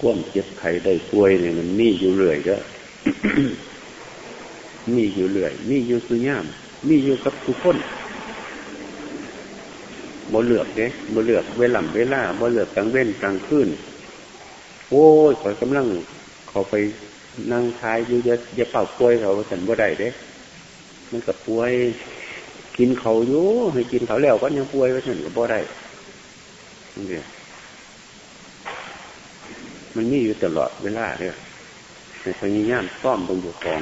ก้มเจ็บไข้ได้ป่วยเนี่ยมันมีอยู่เรื่อยก็มีอยู่เรื่อย มีอยู่สุย่าม มีอยู่กับทุกคนบ่เลือกเด้บ่เลือกเวลาเวลาบ่เลือกกลางเว้นกลางคืนโอ้ยขอยกำลังเขาไปนั่งทายอยู่จะจะเป่าป่วยเขาฉันบ่ได้เด้มันกับป่วย กินเขาอยู่ให้กินเขาแล้วก็ยังป่วยว่าฉันก็บ่ได้นี่ มันมีอยู่ตลอดเวลาเนี่ยในพยายามต้อมบนบุของ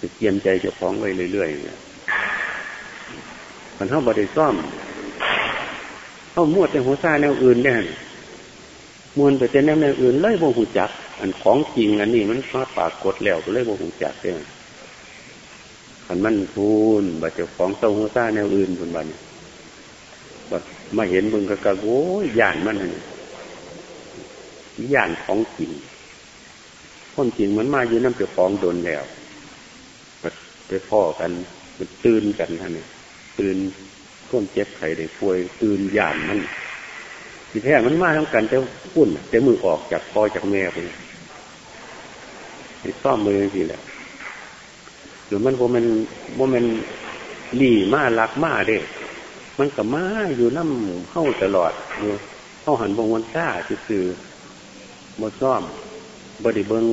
จะเตรียมใจเจะฟ้องไว้เรื่อยๆเนี่ยมันเข้าบริซ่อมเข้ามวดแต่หัวซาแนวอื่นเนี่ยมวนไปแต่แนวแนวอื่นเลยโมหูจัก อันของจริงอันนี้มันมาปากกดแล้วก็เลยโมหูจักเนี่ยขันมันพูนบาดเจ็บของเต้าหัวซาแนวอื่นคนบ้านบัดมาเห็นมึงก็กะโว้ยย่านมันนี่ ย่านของจริงความจริงมันมาอยู่น้ำเปของโดนแล้วไปพ่อกันมันตื่นกันท่านเนี่ยตื่นก้มเจ็บไข้ได้ป่วยตื่นย่านมันที่แท้มันมาทั้งกันจะพุ่นจะมือออกจากคอจากแม่ไปซ่อมมือทีแหละหรือมันโมมันโมมันหลีมาลักมาเด้มันกับมาอยู่น้ำเข้าตลอดเข้าหันบงวันซ่าซื่อ บดซ่อมบดีเบิง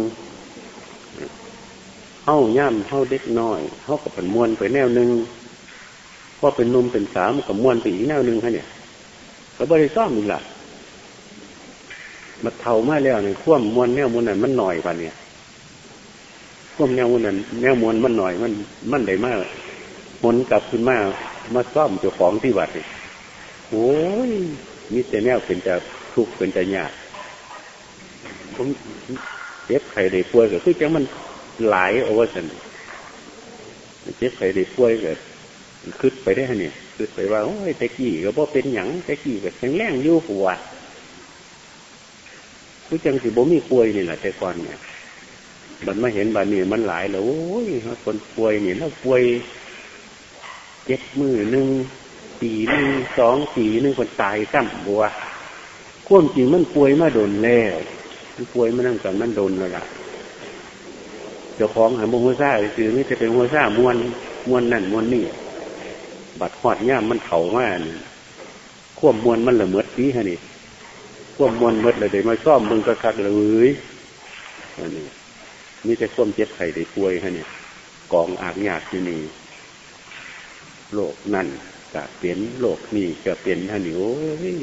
เข้าย่ำเข้าเด็กน้อยเข้ากับผันมวนไปแนวหนึ่งพอเป็นนุ่มเป็นสาวกับมวนไปอีกแนวหนึ่งฮะเนี่ยก็บริซ่อมอีกละมาเท่ามาแล้วเนี่ยข่วมมวนแนวมวนนั้นมันหน่อยกว่าเนี่ยข่วมแนวมวนนั้นแนวมวนมันหน่อยมันมันได้มากมนกลับขึ้นมามาซ่อมเจ้าของที่วัดเลยโอ้ยมีแต่แนวเป็นจะทุกข์เป็นจะยาก ผมเจ็บไข้ได้ป่วยก็คือจังมันหลายโอเวอร์สันเจ็บไข้ได้ป่วยก็คืดไปได้เนี่ยคืดไปว่าโอ้ยตะกี้ก็บ่เป็นหยังตะกี้ก็แข็งแรงยู่หัวคือจังสิบ่มีป่วยนี่แหละแต่ก่อนเนี่ยมันมาเห็นบานี่มันหลายแล้วโอ้ยคนป่วยเนี่ยแล้วป่วยเจ็ดมือหนึ่งปีหนึ่งสองปีหนึ่งคนตายซ้ำบัวควมจริงมันป่วยมาโดนแล้ว มันป่วยมานั่งกันมันโดนแล้วล่ะเจ้าของหาโมโหซ่าคือไม่จะเป็นโมโหซ่ามวนมวนนั่นมวนนี่บัดหอดย่ามมันเข่ามากควมมวนมันละเมิดสีฮะนี่ควมมวนเมิดเลยเดี๋ยวมาซ่อมมึงก็คักเลยอันนี้นี่จะควมเจ็บไข่ได้ป่วยฮะเนี่ยกองอากหยาดที่นี่โลกนั่นก็เปลี่ยนโลกนี่ก็เปลี่ยนท่านนี่โอ้ย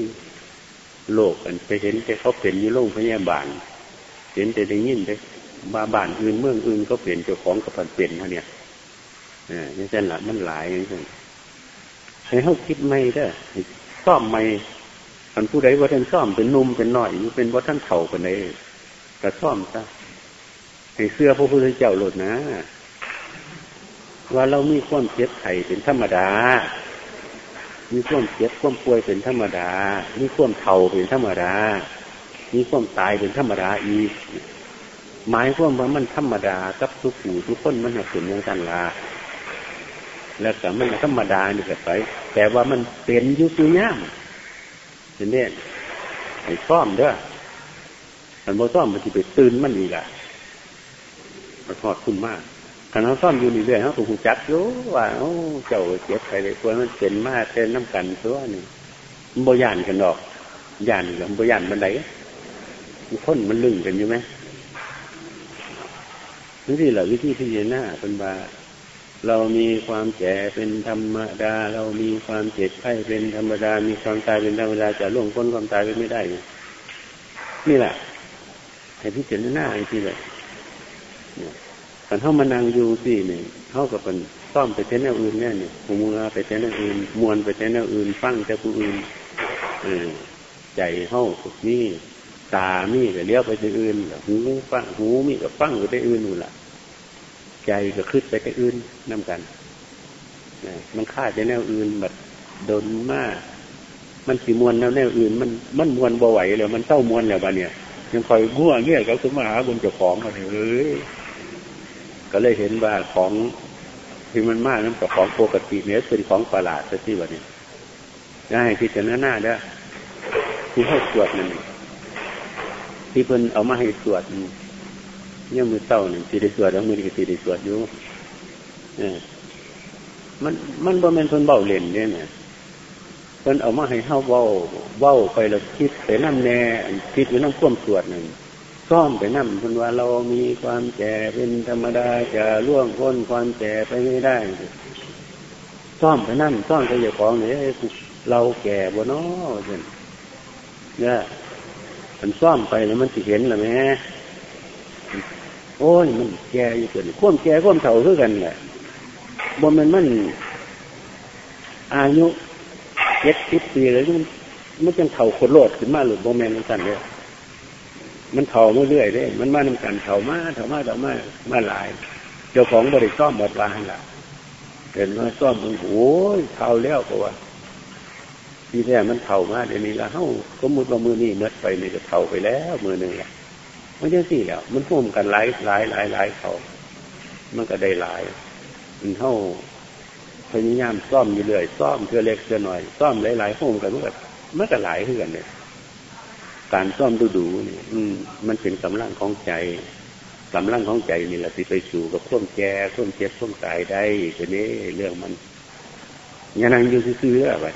โลกอันไปเห็นแต่เขาเป็นยี่โลกพยาบาล เห็นแต่ได้ยินแต่มาบ้านอื่นเมืองอื่นก็เปลี่ยนเจ้าของกับมันเปลี่ยนท่าเนี่ยอ่านี่เส้นละมันหลายอย่างนี้ให้เขาคิดไม่ได้ซ่อมไม่อันผู้ใดว่าท่านซ่อมเป็นนุ่มเป็นหน่อยอยู่เป็นว่าท่านเข่าเป็นไงแต่ซ่อมซะให้เสื้อพระพุทธเจ้าหลดนะ ว่าเรามีความเจ็บไข่เป็นธรรมดา มีความเจ็บความป่วยเป็นธรรมดา มีความเท่าเป็นธรรมดา มีความตายเป็นธรรมดาอีก หมายความว่ามันธรรมดากับทุกผู้ทุกคนมันเป็นอย่างกันลาแล้วแต่มันธรรมดานี่ก็ไป แต่ว่ามันเป็นยุคย่ามเห็นไหมไอ้ซ่อมเด้อมันโมซ่อมมันจะไปตื่นมันอีกอะมันทอดคุณมาก ขณะซ่อมอยู่นี่เรื่อยเขาถูกจัดรู้ว่าเจ้าเจ็บใครเลยควรมันเป็นมากเป็นน้ำกันตัวนี่มันบยานกันดอกยานหรือบยานมันไหนมันค้นมันลึงกันอยู่ไหมนี่แหละวิธีพิจารณาเป็นว่าเรามีความแก่เป็นธรรมดา เรามีความเจ็บไข้เป็นธรรมดา มีความตายเป็นธรรมดาจะล่วงพ้นความตายไปไม่ได้ นี่แหละให้พิจารณาไอ้ที่แบบ กันเข้ามานั่งอยู่สิเนี่ยเข้ากับเป็นซ่อมไปเต้นแนวอื่นเนี่ยเนี่ยหูมือไปเต้นแนวอื่น มวนไปเต้นแนวอื่น ฟังแต่ผู้อื่นเออใจเข้าสุกนี่ตามีก็เลี้ยวไปที่อื่นหูฟังหูมีก็ฟังไปที่อื่นนู่นละใจก็ขึ้นไปที่อื่นน้ากันมันฆ่าใจแนวอื่นแบบโดนมาก มันสีมวนแนวแนวอื่น มันมันมวนบ่ไหวเลยมันเศร้ามวนแล้วบ้าเนี่ยยังคอยง่วงเงี้ยก็คือมาหาบุญเจ้าของมาเลย ก็เลยเห็นว่าของที่มันมากนั้นกับของปกติเนี่ยเป็นของประหลาดซะที่วันนี้ได้พิจารณาได้ที่ให้ตรวจนั่นที่เพิ่นเอามาให้สวดเนี่ยมือเต้าหนึ่งสีได้สวดแล้วมือดีสีได้สวดอยู่เนี่ยมันมันบ่แม่นเพิ่นเบาเล่นเนี่ยเนี่ยเพิ่นเอามาให้เฮาเว้าเว้าไปแล้วคิดไปนั่นแน่คิดไปนั่งพ่วมสวดหนึ่ง ซ่อมไปนั่นเพิ่นว่าเรามีความแก่เป็นธรรมดาจะล่วงพ้นความแก่ไปไม่ได้ซ่อมไปนั่นซ่อมไปอย่าของเนี่ยเราแก่บ่เนาะเช่นเนี่ยมันซ่อมไปแล้วมันสิเห็นหรือไม่โอ้ยมันแก่อยู่เกินข่วมแก่ข่วมเถ่าคือกันแหละบนมันมัน อายุเจ็ดสิบปีเลยมันมันจังเถ่าคนโลดขึ้นมาหรือโมเมนมันสั่นเลย มันเถ่ามาเรื่อยเลย มันมานำกันเถ่ามาเถ่ามาเถ่ามามาหลาย เจ้าของบริซ่อมหมดวางละเห็นว่าซ่อมมันโอ้ยเท่าแล้วก็ว่าที่แรกมันเท่ามาเดี๋ยวนี้ละเฮ้าก็มุดว่ามือนี่เมื่อไปนี่ก็เท่าไปแล้วมือหนึ่งละมันยังสี่แล้วมันพุ่มกันหลายหลายหลายหลายเขามันก็ได้หลายมันเท่าพยายามซ่อมอยู่เรื่อยซ่อมเพื่อเล็กเพื่อหน่อยซ่อมหลายหลายพุ่มกันมันก็มันก็หลายขึ้นเนี่ย การซ่อมดูดูนี่อืมมันเป็นกำลังของใจกำลังของใจนี่แหละที่ไปสู่กับข่วมแก่ข่วมเจ็บข่วมตายได้ทีนี้เรื่องมันยังนั่งอยู่ซื่อๆอะไร